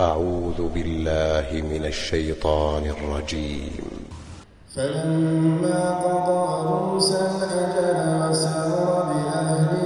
أعوذ بالله من الشيطان الرجيم. فلما قضى موسى الأجل وسار بأهله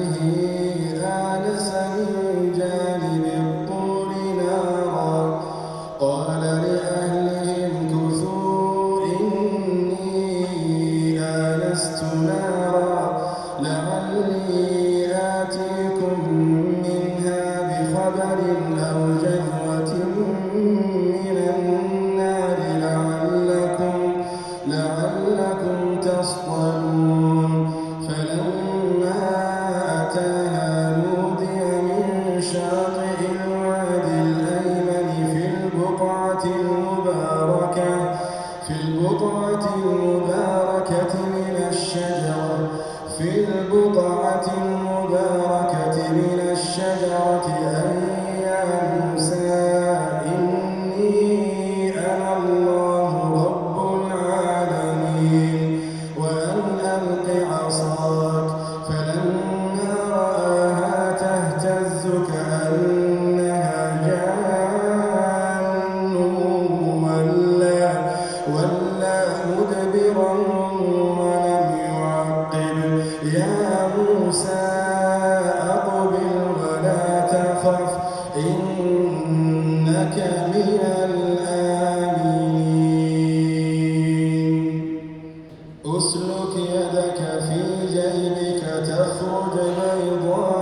بيضاء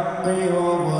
الحق وظهر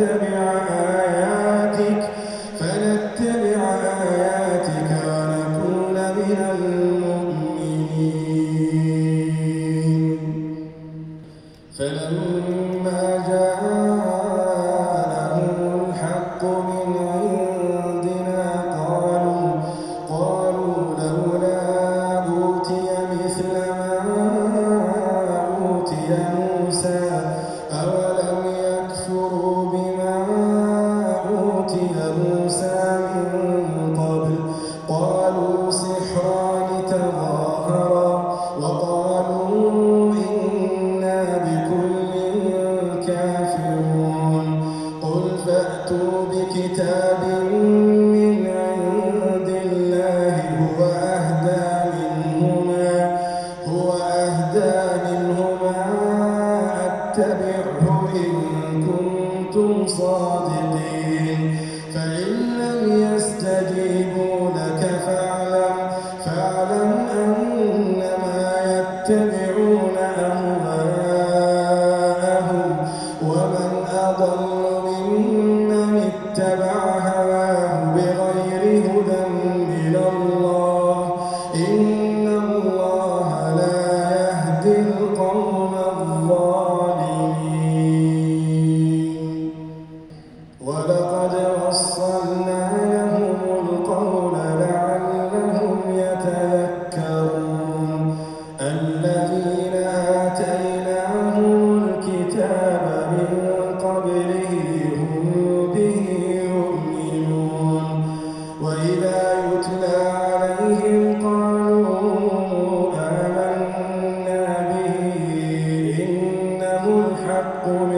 فنتبع كنتم صادقين. فإن لم يستجيبوا لك فاعلم فاعلم أنما يتبعون أهواءهم ومن أضل ممن اتبع هواه بغير هدى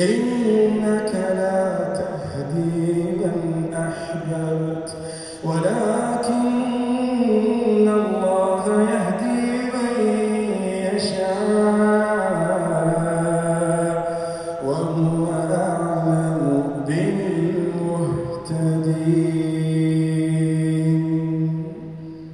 إنك لا تهدي من